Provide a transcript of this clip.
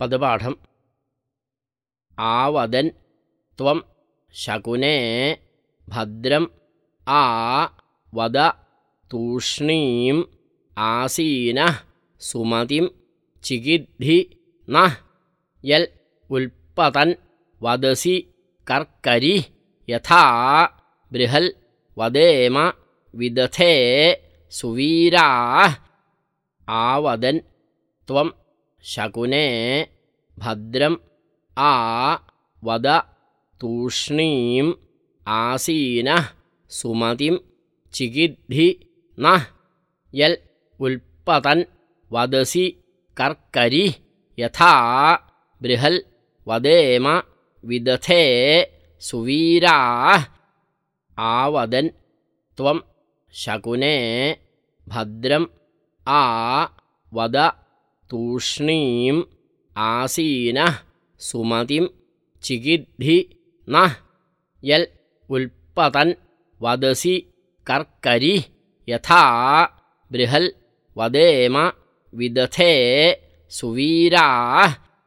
पदपाठम् आवदन् त्वं शकुने भद्रम् आ वद तूष्णीम् आसीनः सुमतिं चिकिद्धि नः यल् उल्पतन् वदसि कर्करि यथा बृहल् वदेम विदथे सुवीराः आवदन् त्वं शकुने भद्रम् आ वद तूष्णीम् आसीनः सुमतिं चिकिद्धि नः यल् उल्पतन् वदसि कर्करि यथा बृहल् वदेम विदथे सुवीराः आवदन् त्वं शकुने भद्रम् आ वद तूष्णीम् आसीनः सुमतिं चिकिद्धि नः यल् उल्पतन् वदसि कर्करि यथा बृहल् वदेम विदथे सुवीराः